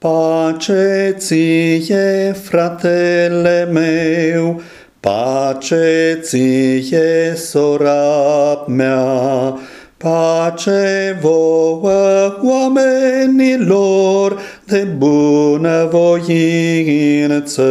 Pace ție, fratele meu, pace ție, sora mea, pace vouă oamenilor de bună voință.